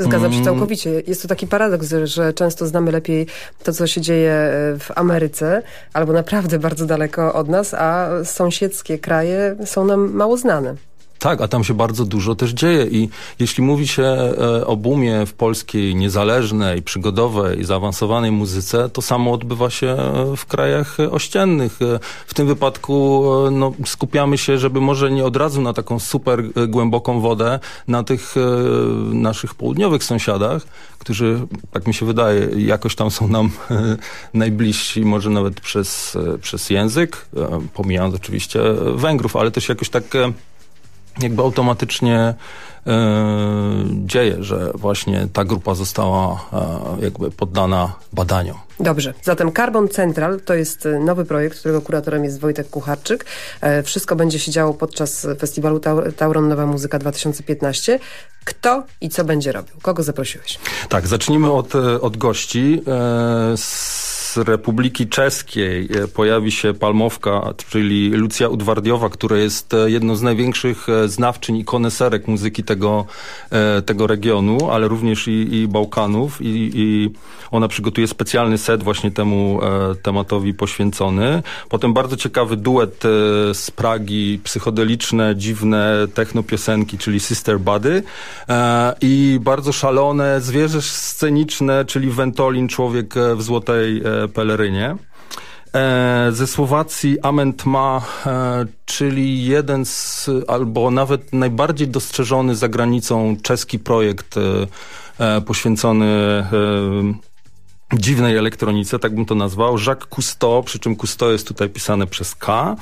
Zgadzam się Mm. całkowicie. Jest to taki paradoks, że często znamy lepiej to, co się dzieje e, w Ameryce, albo naprawdę bardzo daleko od nas, a sąsiedzkie kraje są nam mało znane. Tak, a tam się bardzo dużo też dzieje i jeśli mówi się e, o boomie w polskiej niezależnej, przygodowej, zaawansowanej muzyce, to samo odbywa się e, w krajach ościennych. E, W tym wypadku no, skupiamy się, żeby może nie od razu na taką super głęboką wodę, na tych naszych południowych sąsiadach, którzy, tak mi się wydaje, jakoś tam są nam najbliżsi, może nawet przez, przez język, pomijając oczywiście Węgrów, ale też jakoś tak... jakby automatycznie e, dzieje, że właśnie ta grupa została e, jakby poddana badaniom. Dobrze, zatem Carbon Central to jest e, nowy projekt, którego kuratorem jest Wojtek Kucharczyk. Wszystko będzie się działo podczas festiwalu Tau- Tauron Nowa Muzyka 2015. Kto i co będzie robił? Kogo zaprosiłeś? Tak, zacznijmy od, od gości. E, Z Republiki Czeskiej e, pojawi się Palmowka, czyli Lucja Udwardiowa, która jest e, jedną z największych e, znawczyń i koneserek muzyki tego, tego regionu, ale również i, i Bałkanów i, i ona przygotuje specjalny set właśnie temu tematowi poświęcony. Potem bardzo ciekawy duet z Pragi, psychodeliczne, dziwne technopiosenki, czyli Sister Buddy i bardzo szalone zwierzę sceniczne, czyli Ventolin, człowiek w złotej pelerynie. E, ze Słowacji Ament Ma, e, czyli jeden z, albo nawet najbardziej dostrzeżony za granicą czeski projekt e, e, poświęcony e, dziwnej elektronice, tak bym to nazwał. Jacques Cousteau, przy czym Cousteau jest tutaj pisane przez K.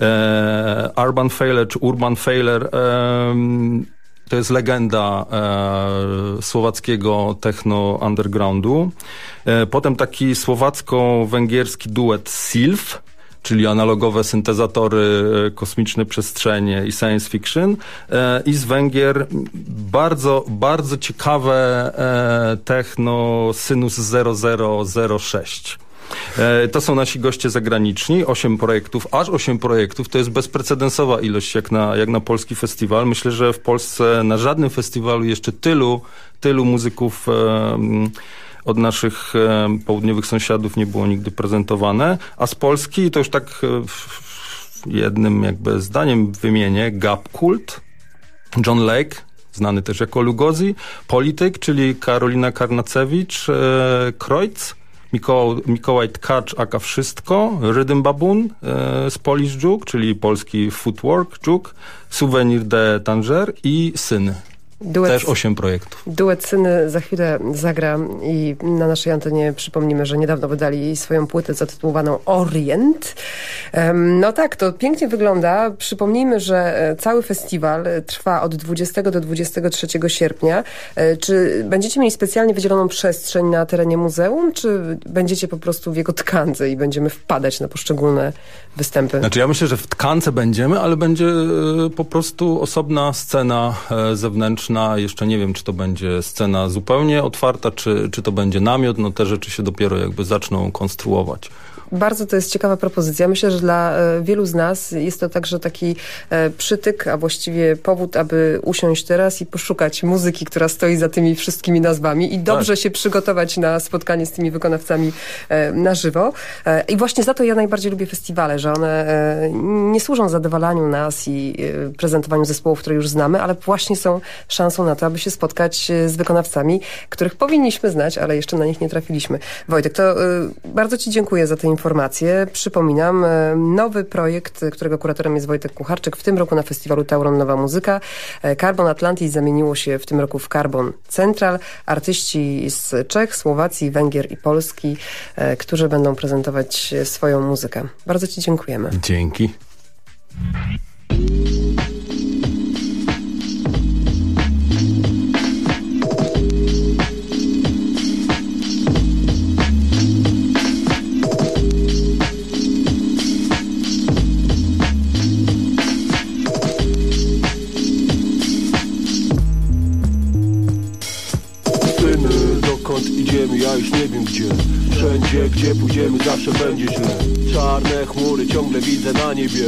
E, Urban Failer czy Urban Failer em, to jest legenda e, słowackiego techno undergroundu. E, potem taki słowacko-węgierski duet Sylph, czyli analogowe syntezatory, e, kosmiczne przestrzenie i science fiction. E, I z Węgier bardzo, bardzo ciekawe e, techno Synus 0006. E, To są nasi goście zagraniczni, osiem projektów, aż osiem projektów, to jest bezprecedensowa ilość jak na, jak na polski festiwal. Myślę, że w Polsce na żadnym festiwalu jeszcze tylu, tylu muzyków e, mm, od naszych e, południowych sąsiadów nie było nigdy prezentowane, a z Polski to już tak jednym jakby zdaniem wymienię. Gap Cult, John Lake, znany też jako Lugozi, Polityk, czyli Karolina Karnacewicz, Kreutz, Mikołaj, Mikołaj Tkacz, aka Wszystko, Rhythm Baboon e, z Polish Juk, czyli polski footwork Juk, Souvenir de Tanger i Syn. Duet- Też osiem projektów. Duet Syny za chwilę zagra i na naszej antenie przypomnimy, że niedawno wydali swoją płytę zatytułowaną Orient. No tak, to pięknie wygląda. Przypomnijmy, że e, cały festiwal e, trwa od 20 do 23 sierpnia. E, Czy będziecie mieli specjalnie wydzieloną przestrzeń na terenie muzeum, czy będziecie po prostu w jego tkance i będziemy wpadać na poszczególne występy? Znaczy ja myślę, że w tkance będziemy, ale będzie po prostu osobna scena e, zewnętrzna. Jeszcze nie wiem, czy to będzie scena zupełnie otwarta, czy, czy to będzie namiot. No te rzeczy się dopiero jakby zaczną konstruować. Bardzo to jest ciekawa propozycja. Myślę, że dla e, wielu z nas jest to także taki e, przytyk, a właściwie powód, aby usiąść teraz i poszukać muzyki, która stoi za tymi wszystkimi nazwami i dobrze się przygotować na spotkanie z tymi wykonawcami e, na żywo. I właśnie za to ja najbardziej lubię festiwale, że one nie służą zadowalaniu nas i prezentowaniu zespołów, które już znamy, ale właśnie są szansą na to, aby się spotkać z wykonawcami, których powinniśmy znać, ale jeszcze na nich nie trafiliśmy. Wojtek, to bardzo Ci dziękuję za te informacje. Przypominam, e, nowy projekt, którego kuratorem jest Wojtek Kucharczyk, w tym roku na festiwalu Tauron Nowa Muzyka. E, Carbon Atlantis zamieniło się w tym roku w Carbon Central. Artyści z Czech, Słowacji, Węgier i Polski, e, którzy będą prezentować e, swoją muzykę. Bardzo Ci dziękujemy. Dzięki. Idziemy, ja już nie wiem gdzie. Wszędzie, gdzie pójdziemy, zawsze będzie źle. Czarne chmury ciągle widzę na niebie.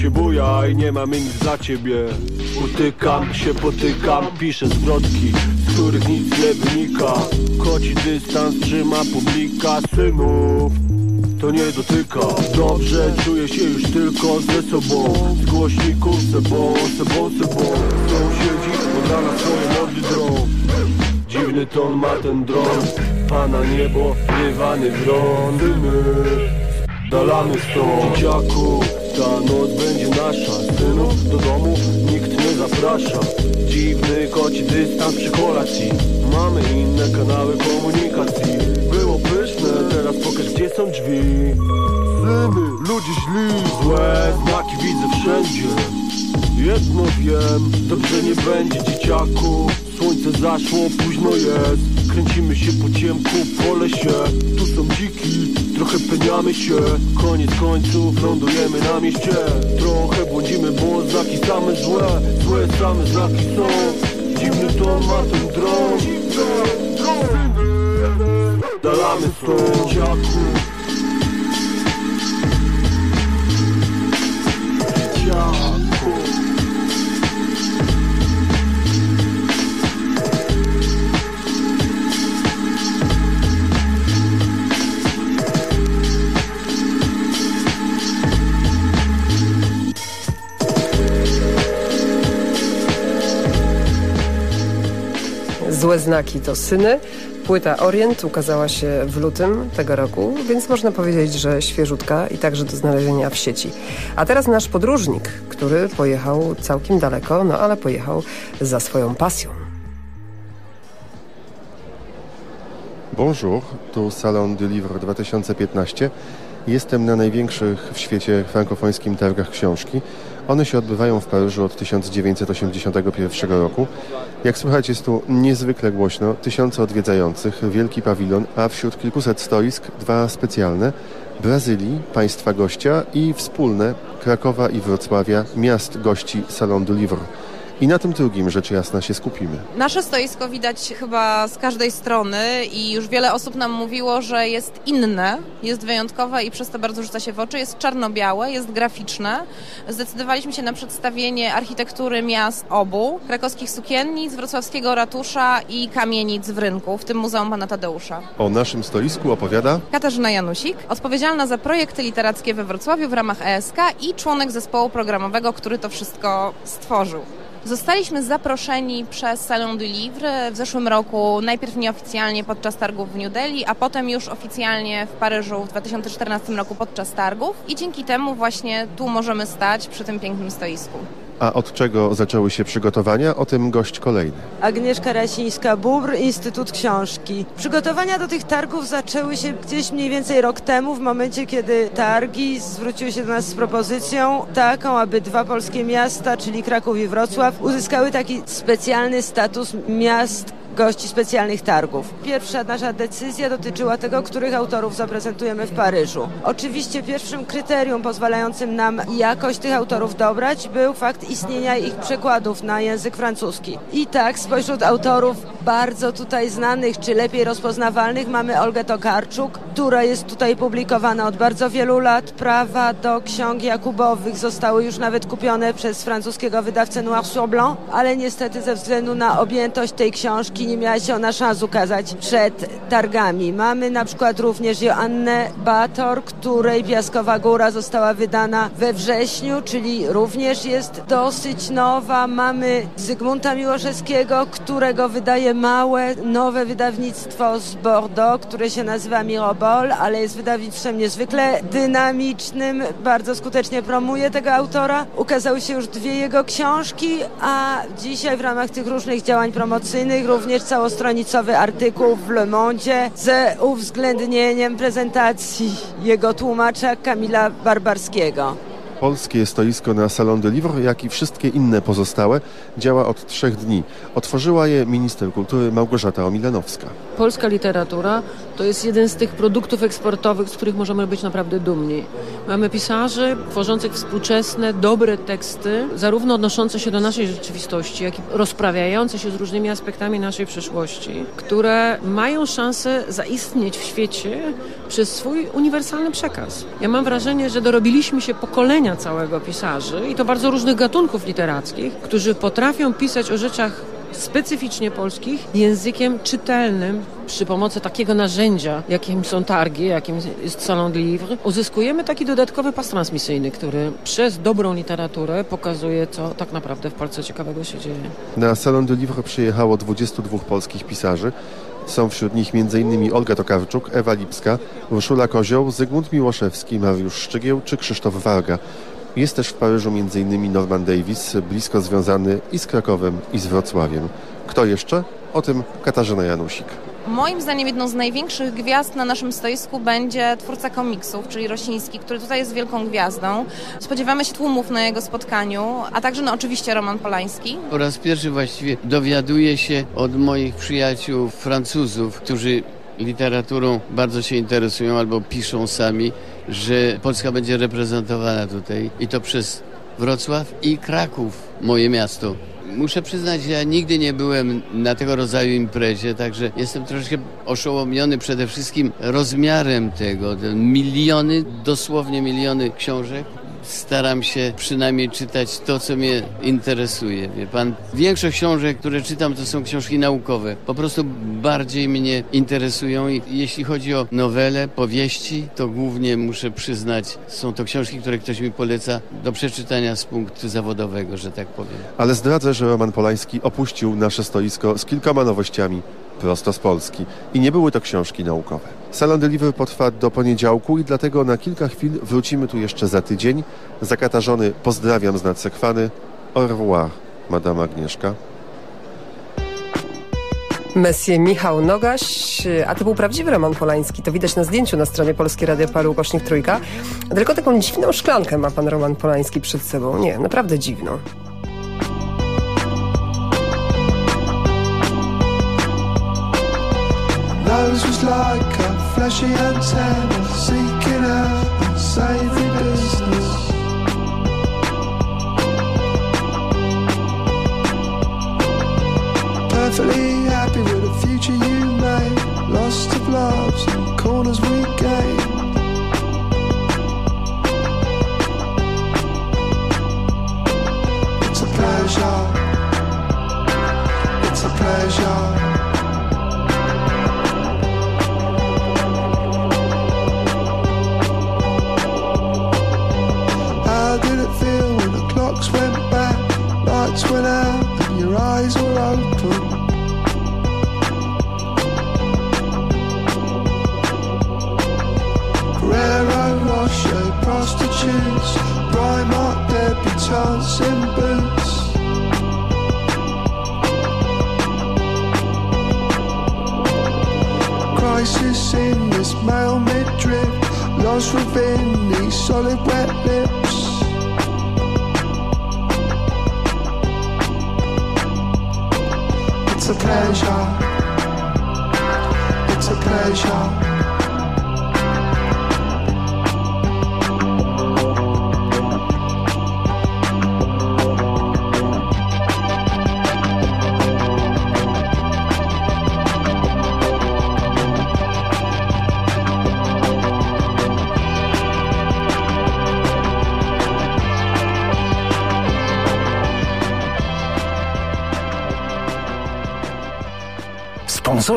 Się bujaj, nie mam nic dla ciebie. Utykam się, potykam, piszę zwrotki Z których nic nie wynika. Koci dystans trzyma publika synów to nie dotyka. Dobrze czuję się już tylko ze sobą. Z głośników sebą, sebą, sebą Sąsiedzi od rana swoje mordy drą Dziwny ton ma ten dron. Pana niebo, rywany dron Dymy, dalamy stąd. Dzieciaku, ta noc będzie nasza. Synów do domu nikt nie zaprasza. Dziwny koci dystans przy kolacji. Mamy inne kanały komunikacji. Było pyszne, teraz pokaż gdzie są drzwi. Syny, ludzie źli Złe znaki widzę wszędzie. Jedno wiem, dobrze nie będzie dzieciaku Słońce zaszło, późno jest. Kręcimy się po ciemku, po lesie Tu są dziki, trochę peniamy się. Koniec końców lądujemy na mieście. Trochę błądzimy, bo znaki same złe. Złe same znaki są. Dziwny ton ma ten dron. Dalamy stąd dzieciaku Złe znaki to syny. Płyta Orient ukazała się w lutym tego roku, więc można powiedzieć, że świeżutka i także do znalezienia w sieci. A teraz nasz podróżnik, który pojechał całkiem daleko, no ale pojechał za swoją pasją. Bonjour, tu Salon du Livre 2015. Jestem na największych w świecie frankofońskim targach książki. One się odbywają w Paryżu od 1981 roku. Jak słychać jest tu niezwykle głośno, tysiące odwiedzających, wielki pawilon, a wśród kilkuset stoisk dwa specjalne Brazylii, państwa gościa i wspólne Krakowa i Wrocławia, miast gości Salon du Livre. I na tym drugim rzecz jasna się skupimy. Nasze stoisko widać chyba z każdej strony i już wiele osób nam mówiło, że jest inne, jest wyjątkowe i przez to bardzo rzuca się w oczy. Jest czarno-białe, jest graficzne. Zdecydowaliśmy się na przedstawienie architektury miast obu, krakowskich sukiennic, wrocławskiego ratusza i kamienic w rynku, w tym Muzeum Pana Tadeusza. O naszym stoisku opowiada Katarzyna Janusik, odpowiedzialna za projekty literackie we Wrocławiu w ramach ESK i członek zespołu programowego, który to wszystko stworzył. Zostaliśmy zaproszeni przez Salon du Livre w zeszłym roku, najpierw nieoficjalnie podczas targów w New Delhi, a potem już oficjalnie w Paryżu w 2014 roku podczas targów i dzięki temu właśnie tu możemy stać przy tym pięknym stoisku. A od czego zaczęły się przygotowania? O tym gość kolejny. Agnieszka Rasińska-Bubr, Instytut Książki. Przygotowania do tych targów zaczęły się gdzieś mniej więcej rok temu, w momencie, kiedy targi zwróciły się do nas z propozycją taką, aby dwa polskie miasta, czyli Kraków i Wrocław, uzyskały taki specjalny status miast gości specjalnych targów. Pierwsza nasza decyzja dotyczyła tego, których autorów zaprezentujemy w Paryżu. Oczywiście pierwszym kryterium pozwalającym nam jakość tych autorów dobrać był fakt istnienia ich przekładów na język francuski. I tak spośród autorów bardzo tutaj znanych, czy lepiej rozpoznawalnych mamy Olgę Tokarczuk, która jest tutaj publikowana od bardzo wielu lat. Prawa do ksiąg Jakubowych zostały już nawet kupione przez francuskiego wydawcę Noir sur Blanc, ale niestety ze względu na objętość tej książki nie miała się ona szans ukazać przed targami. Mamy na przykład również Joannę Bator, której Piaskowa Góra została wydana we wrześniu, czyli również jest dosyć nowa. Mamy Zygmunta Miłoszewskiego, którego wydaje małe, nowe wydawnictwo z Bordeaux, które się nazywa Mirobol, ale jest wydawnictwem niezwykle dynamicznym, bardzo skutecznie promuje tego autora. Ukazały się już dwie jego książki, a dzisiaj w ramach tych różnych działań promocyjnych również całostronicowy artykuł w Le Monde ze uwzględnieniem prezentacji jego tłumacza Kamila Barbarskiego. Polskie stoisko na Salon de Livre, jak i wszystkie inne pozostałe, działa od trzech dni. Otworzyła je minister kultury Małgorzata Omilanowska. Polska literatura to jest jeden z tych produktów eksportowych, z których możemy być naprawdę dumni. Mamy pisarzy tworzących współczesne, dobre teksty, zarówno odnoszące się do naszej rzeczywistości, jak i rozprawiające się z różnymi aspektami naszej przeszłości, które mają szansę zaistnieć w świecie przez swój uniwersalny przekaz. Ja mam wrażenie, że dorobiliśmy się pokolenia całego pisarzy i to bardzo różnych gatunków literackich, którzy potrafią pisać o rzeczach specyficznie polskich językiem czytelnym przy pomocy takiego narzędzia, jakim są targi, jakim jest Salon de Livre, uzyskujemy taki dodatkowy pas transmisyjny, który przez dobrą literaturę pokazuje, co tak naprawdę w Polsce ciekawego się dzieje. Na Salon de Livre przyjechało 22 polskich pisarzy. Są wśród nich m.in. Olga Tokarczuk, Ewa Lipska, Urszula Kozioł, Zygmunt Miłoszewski, Mariusz Szczygieł czy Krzysztof Warga. Jest też w Paryżu m.in. Norman Davis, blisko związany i z Krakowem, i z Wrocławiem. Kto jeszcze? O tym Katarzyna Janusik. Moim zdaniem jedną z największych gwiazd na naszym stoisku będzie twórca komiksów, czyli Rosiński, który tutaj jest wielką gwiazdą. Spodziewamy się tłumów na jego spotkaniu, a także no oczywiście Roman Polański. Po raz pierwszy właściwie dowiaduję się od moich przyjaciół Francuzów, którzy literaturą bardzo się interesują albo piszą sami, że Polska będzie reprezentowana tutaj i to przez Wrocław i Kraków, moje miasto. Muszę przyznać, ja nigdy nie byłem na tego rodzaju imprezie, także jestem troszkę oszołomiony przede wszystkim rozmiarem tego. Te miliony, dosłownie miliony książek. Staram się przynajmniej czytać to, co mnie interesuje. Wie pan, większość książek, które czytam, to są książki naukowe. Po prostu bardziej mnie interesują i jeśli chodzi o nowele, powieści, to głównie muszę przyznać, są to książki, które ktoś mi poleca do przeczytania z punktu zawodowego, że tak powiem. Ale zdradzę, że Roman Polański opuścił nasze stoisko z kilkoma nowościami prosto z Polski. I nie były to książki naukowe. Salon Delivery potrwa do poniedziałku i dlatego na kilka chwil wrócimy tu jeszcze za tydzień. Zakatarzony pozdrawiam z nadsekwany. Au revoir, Madame Agnieszka. Messie Michał Nogaś, a to był prawdziwy Roman Polański. To widać na zdjęciu na stronie Polskiej Radia Paru Kośnik Trójka. Tylko taką dziwną szklankę ma pan Roman Polański przed sobą. Nie, naprawdę dziwną. Nose was like a fleshy antenna seeking out unsavory business. Perfectly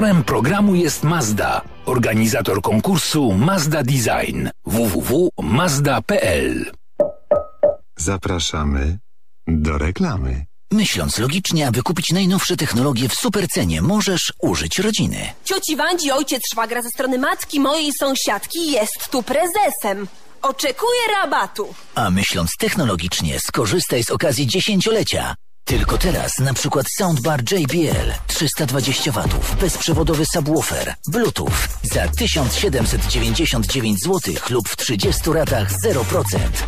Sponsorem programu jest Mazda, organizator konkursu Mazda Design www.mazda.pl. Zapraszamy do reklamy. Myśląc logicznie, aby kupić najnowsze technologie w supercenie, możesz użyć rodziny. Cioci Wandzi, ojciec szwagra ze strony matki mojej sąsiadki jest tu prezesem. Oczekuje rabatu. A myśląc technologicznie, skorzystaj z okazji dziesięciolecia. Tylko teraz na przykład soundbar JBL 320 W, bezprzewodowy subwoofer, Bluetooth za 1799 zł lub w 30 ratach 0%.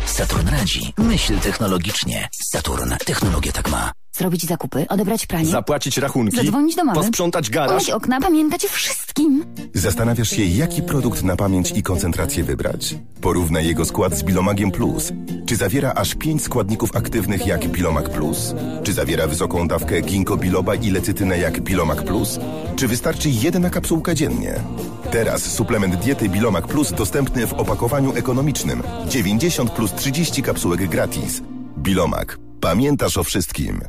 Saturn radzi. Myśl technologicznie. Saturn. Technologia tak ma. Zrobić zakupy, odebrać pranie, Zapłacić rachunki, zadzwonić do mamy, posprzątać garaż. umyć okna, pamiętać o wszystkim. Zastanawiasz się, jaki produkt na pamięć i koncentrację wybrać? Porównaj jego skład z Bilomagiem Plus. Czy zawiera aż 5 składników aktywnych jak Bilomag Plus? Czy zawiera wysoką dawkę ginkgo biloba i lecytynę jak Bilomag Plus? Czy wystarczy jedna kapsułka dziennie? Teraz suplement diety Bilomag Plus dostępny w opakowaniu ekonomicznym. 90 plus 30 kapsułek gratis. Bilomag. Pamiętasz o wszystkim.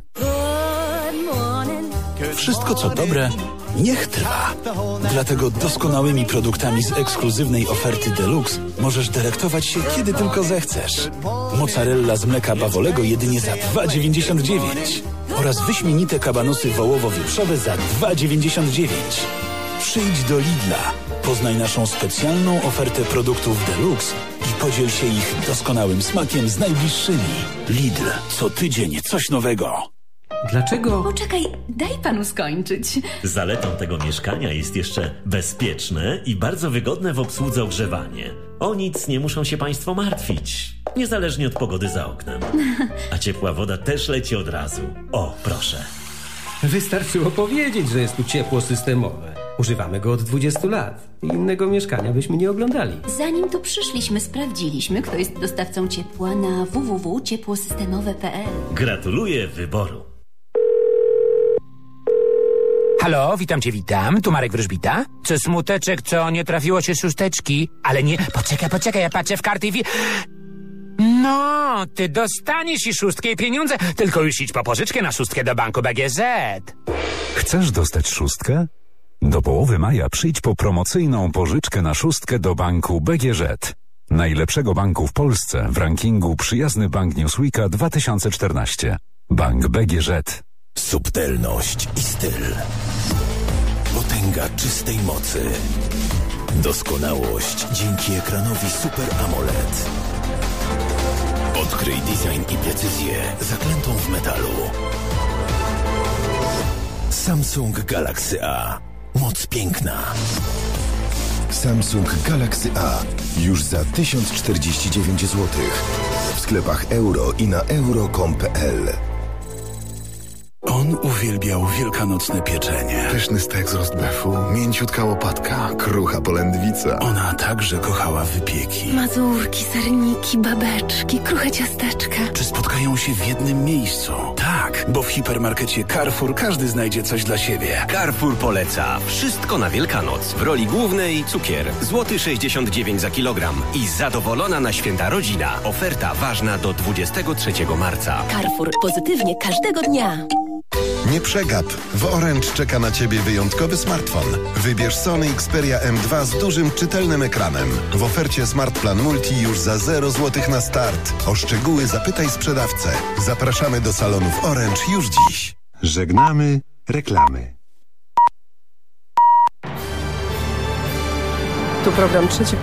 Wszystko co dobre, niech trwa. Dlatego doskonałymi produktami z ekskluzywnej oferty Deluxe możesz delektować się kiedy tylko zechcesz. Mozzarella z mleka bawolego jedynie za 2,99 oraz wyśmienite kabanosy wołowo-wieprzowe za 2,99. Przyjdź do Lidla, poznaj naszą specjalną ofertę produktów Deluxe i podziel się ich doskonałym smakiem z najbliższymi. Lidl, co tydzień coś nowego. Dlaczego? Poczekaj, daj panu skończyć. Zaletą tego mieszkania jest jeszcze bezpieczne i bardzo wygodne w obsłudze ogrzewanie. O nic nie muszą się Państwo martwić, niezależnie od pogody za oknem. A ciepła woda też leci od razu. O, proszę. Wystarczyło powiedzieć, że jest tu ciepło systemowe. Używamy go od 20 lat. Innego mieszkania byśmy nie oglądali. Zanim tu przyszliśmy, sprawdziliśmy, kto jest dostawcą ciepła na www.ciepłosystemowe.pl. Gratuluję wyboru. Halo, witam cię, witam. Tu Marek Wróżbita. Co smuteczek, co nie trafiło się szósteczki? Ale nie, poczekaj, poczekaj, ja patrzę w karty i wi... No, ty dostaniesz i szóstkę i pieniądze, tylko już idź po pożyczkę na szóstkę do banku BGZ. Chcesz dostać szóstkę? Do połowy maja przyjdź po promocyjną pożyczkę na szóstkę do banku BGŻ. Najlepszego banku w Polsce w rankingu Przyjazny Bank Newsweeka 2014. Bank BGŻ. Subtelność i styl. Potęga czystej mocy. Doskonałość dzięki ekranowi Super AMOLED. Odkryj design i precyzję zaklętą w metalu. Samsung Galaxy A. Moc piękna. Samsung Galaxy A już za 1049 zł. W sklepach euro i na euro.com.pl. On uwielbiał wielkanocne pieczenie. Pyszny stek z rostbefu, mięciutka łopatka, krucha polędwica. Ona także kochała wypieki. Mazurki, serniki, babeczki, kruche ciasteczka. Czy spotkają się w jednym miejscu? Tak, bo w hipermarkecie Carrefour każdy znajdzie coś dla siebie. Carrefour poleca wszystko na Wielkanoc. W roli głównej cukier. Złoty 69 za kilogram. I zadowolona na święta rodzina. Oferta ważna do 23 marca. Carrefour. Pozytywnie każdego dnia. Nie przegap! W Orange czeka na Ciebie wyjątkowy smartfon. Wybierz Sony Xperia M2 z dużym, czytelnym ekranem. W ofercie Smart Plan Multi już za 0 zł na start. O szczegóły zapytaj sprzedawcę. Zapraszamy do salonów Orange już dziś. Żegnamy reklamy. Tu program Trzeci